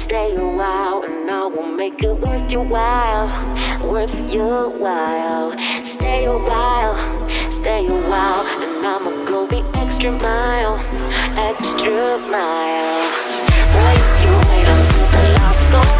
Stay a while and I will make it worth your while. Worth your while. Stay a while, stay a while, and I'ma go the extra mile, extra mile. Wait, you wait until the last storm.